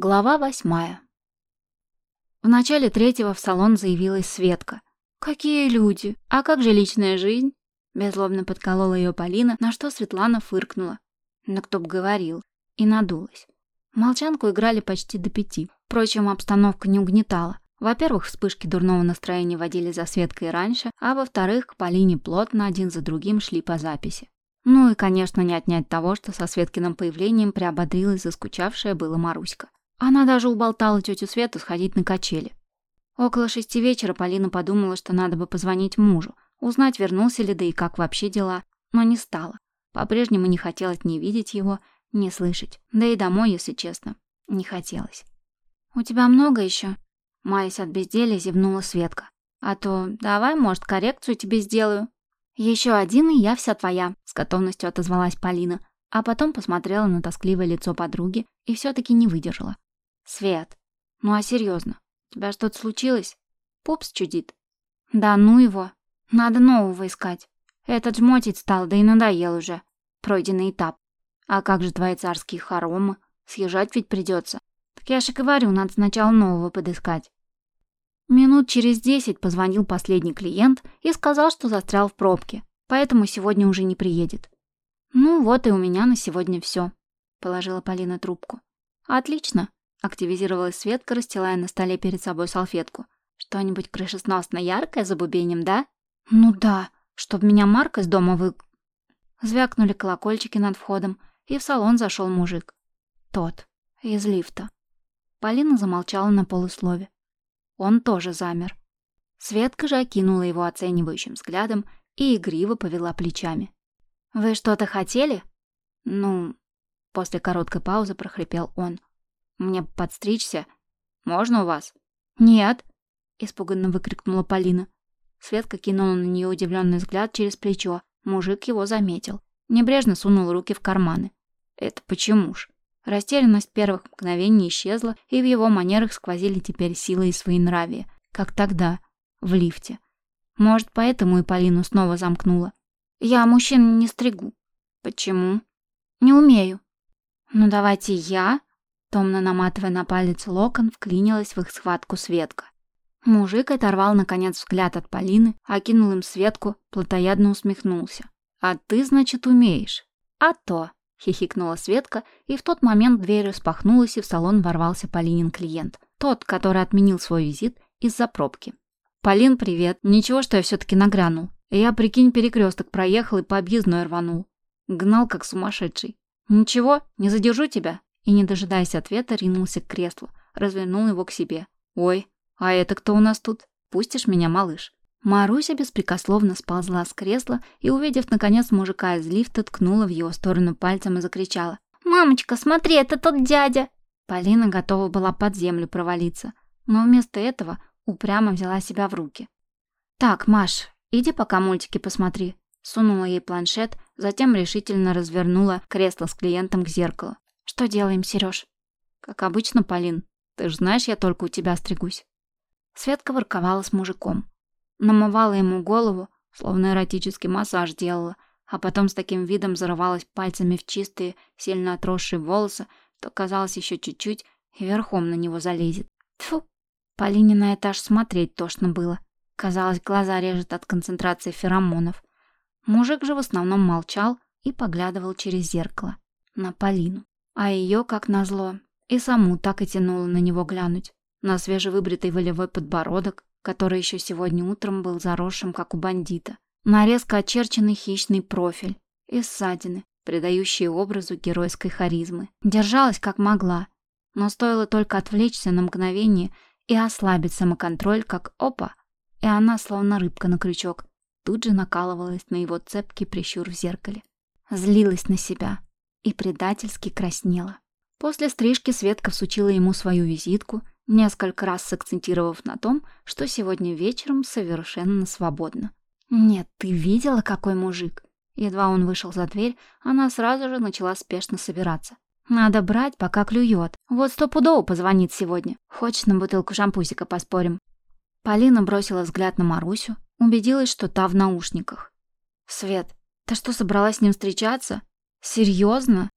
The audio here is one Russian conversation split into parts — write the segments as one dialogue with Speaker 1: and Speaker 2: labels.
Speaker 1: Глава восьмая. В начале третьего в салон заявилась Светка. «Какие люди? А как же личная жизнь?» Беззлобно подколола ее Полина, на что Светлана фыркнула. Но кто бы говорил. И надулась. Молчанку играли почти до пяти. Впрочем, обстановка не угнетала. Во-первых, вспышки дурного настроения водили за Светкой раньше, а во-вторых, к Полине плотно один за другим шли по записи. Ну и, конечно, не отнять того, что со Светкиным появлением приободрилась заскучавшая была Маруська. Она даже уболтала тетю Свету сходить на качели. Около шести вечера Полина подумала, что надо бы позвонить мужу, узнать, вернулся ли, да и как вообще дела, но не стала. По-прежнему не хотелось ни видеть его, ни слышать. Да и домой, если честно, не хотелось. «У тебя много еще?» Маясь от безделия, зевнула Светка. «А то давай, может, коррекцию тебе сделаю?» «Еще один, и я вся твоя», — с готовностью отозвалась Полина, а потом посмотрела на тоскливое лицо подруги и все таки не выдержала. Свет, ну а серьезно, у тебя что-то случилось? Пупс чудит. Да ну его, надо нового искать. Этот жмотить стал, да и надоел уже. Пройденный этап. А как же твои царские хоромы? Съезжать ведь придется. Так я же говорю, надо сначала нового подыскать. Минут через десять позвонил последний клиент и сказал, что застрял в пробке, поэтому сегодня уже не приедет. Ну вот и у меня на сегодня все, положила Полина трубку. Отлично, Активизировалась Светка, расстилая на столе перед собой салфетку. «Что-нибудь крышесносно яркое за бубенем, да?» «Ну да, чтоб меня Марк из дома вы...» Звякнули колокольчики над входом, и в салон зашел мужик. Тот, из лифта. Полина замолчала на полуслове. Он тоже замер. Светка же окинула его оценивающим взглядом и игриво повела плечами. «Вы что-то хотели?» «Ну...» После короткой паузы прохрипел он. Мне подстричься? Можно у вас? Нет, испуганно выкрикнула Полина. Светка кинула на нее удивленный взгляд через плечо. Мужик его заметил. Небрежно сунул руки в карманы. Это почему ж? Растерянность первых мгновений исчезла, и в его манерах сквозили теперь сила и своенравие, как тогда, в лифте. Может, поэтому и Полину снова замкнула. Я мужчин не стригу. Почему? Не умею. Ну давайте я, Томно наматывая на палец локон, вклинилась в их схватку Светка. Мужик оторвал, наконец, взгляд от Полины, окинул им Светку, плотоядно усмехнулся. «А ты, значит, умеешь?» «А то!» — хихикнула Светка, и в тот момент дверь распахнулась, и в салон ворвался Полинин клиент. Тот, который отменил свой визит из-за пробки. «Полин, привет. Ничего, что я все-таки нагрянул. Я, прикинь, перекресток проехал и по объездной рванул. Гнал, как сумасшедший. Ничего, не задержу тебя?» И, не дожидаясь ответа, ринулся к креслу, развернул его к себе. «Ой, а это кто у нас тут? Пустишь меня, малыш?» Маруся беспрекословно сползла с кресла и, увидев, наконец, мужика из лифта, ткнула в его сторону пальцем и закричала. «Мамочка, смотри, это тот дядя!» Полина готова была под землю провалиться, но вместо этого упрямо взяла себя в руки. «Так, Маш, иди пока мультики посмотри», сунула ей планшет, затем решительно развернула кресло с клиентом к зеркалу. Что делаем, Серёж? Как обычно, Полин. Ты ж знаешь, я только у тебя стригусь. Светка ворковала с мужиком. Намывала ему голову, словно эротический массаж делала, а потом с таким видом зарывалась пальцами в чистые, сильно отросшие волосы, то казалось еще чуть-чуть и верхом на него залезет. Тфу! Полине на этаж смотреть тошно было. Казалось, глаза режет от концентрации феромонов. Мужик же в основном молчал и поглядывал через зеркало на Полину. А ее, как назло, и саму так и тянуло на него глянуть. На свежевыбритый волевой подбородок, который еще сегодня утром был заросшим, как у бандита. На резко очерченный хищный профиль и ссадины, придающие образу геройской харизмы. Держалась как могла, но стоило только отвлечься на мгновение и ослабить самоконтроль, как опа, и она, словно рыбка на крючок, тут же накалывалась на его цепкий прищур в зеркале. Злилась на себя, и предательски краснела. После стрижки Светка всучила ему свою визитку, несколько раз сакцентировав на том, что сегодня вечером совершенно свободно. «Нет, ты видела, какой мужик?» Едва он вышел за дверь, она сразу же начала спешно собираться. «Надо брать, пока клюет. Вот стопудово позвонит сегодня. Хочешь, на бутылку шампусика поспорим?» Полина бросила взгляд на Марусю, убедилась, что та в наушниках. «Свет, ты что, собралась с ним встречаться?» Серьезно?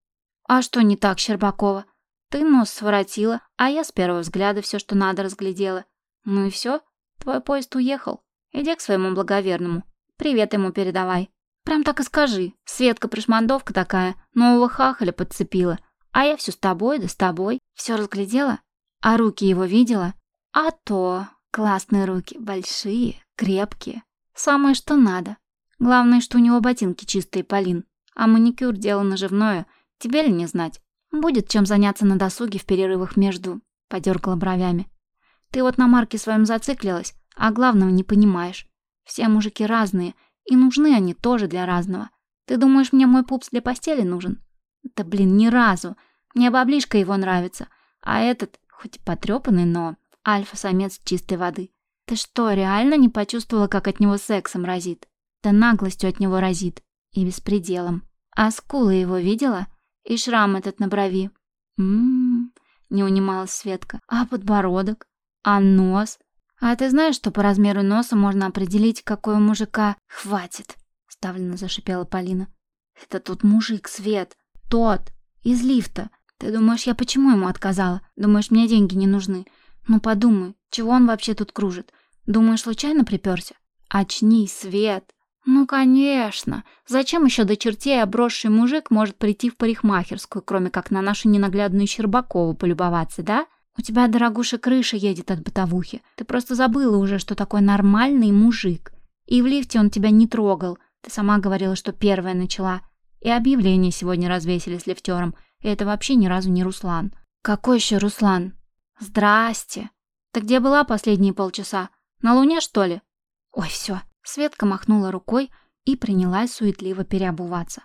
Speaker 1: А что не так, Щербакова? Ты нос своротила, а я с первого взгляда все, что надо, разглядела. Ну и все, твой поезд уехал. Иди к своему благоверному. Привет ему передавай. Прям так и скажи. Светка пришмандовка такая, нового хахаля подцепила. А я все с тобой, да с тобой. Все разглядела? А руки его видела? А то. Классные руки, большие, крепкие. Самое что надо. Главное, что у него ботинки чистые, Полин. А маникюр – дело наживное. Тебе ли не знать? Будет чем заняться на досуге в перерывах между... Подергала бровями. Ты вот на марке своем зациклилась, а главного не понимаешь. Все мужики разные, и нужны они тоже для разного. Ты думаешь, мне мой пупс для постели нужен? Да блин, ни разу. Мне баблишка его нравится. А этот, хоть и потрепанный, но альфа-самец чистой воды. Ты что, реально не почувствовала, как от него сексом разит? Да наглостью от него разит. И беспределом. А скулы его видела? И шрам этот на брови. Ммм, не унималась Светка. А подбородок? А нос? А ты знаешь, что по размеру носа можно определить, какой у мужика... Хватит, ставленно зашипела Полина. Это тут мужик, Свет. Тот. Из лифта. Ты думаешь, я почему ему отказала? Думаешь, мне деньги не нужны? Ну подумай, чего он вообще тут кружит? Думаешь, случайно приперся? Очнись, Свет. Ну, конечно. Зачем еще до чертей обросший мужик может прийти в парикмахерскую, кроме как на нашу ненаглядную Щербакову полюбоваться, да? У тебя, дорогуша, крыша едет от бытовухи. Ты просто забыла уже, что такой нормальный мужик. И в лифте он тебя не трогал. Ты сама говорила, что первая начала. И объявление сегодня развесили с лифтером. И это вообще ни разу не Руслан. Какой еще Руслан? Здрасте. Ты где была последние полчаса? На Луне, что ли? Ой, все. Светка махнула рукой и принялась суетливо переобуваться.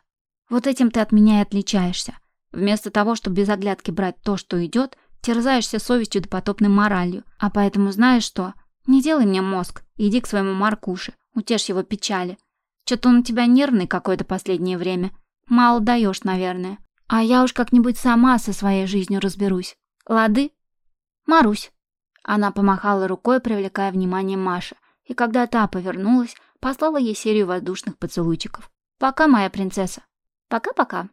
Speaker 1: Вот этим ты от меня и отличаешься. Вместо того, чтобы без оглядки брать то, что идет, терзаешься совестью да потопной моралью. А поэтому знаешь что? Не делай мне мозг, иди к своему Маркуше, утешь его печали. Что-то он у тебя нервный какое-то последнее время. Мало даешь, наверное. А я уж как-нибудь сама со своей жизнью разберусь. Лады? Марусь. Она помахала рукой, привлекая внимание Маши, и когда та повернулась, послала ей серию воздушных поцелуйчиков. «Пока, моя принцесса». «Пока-пока».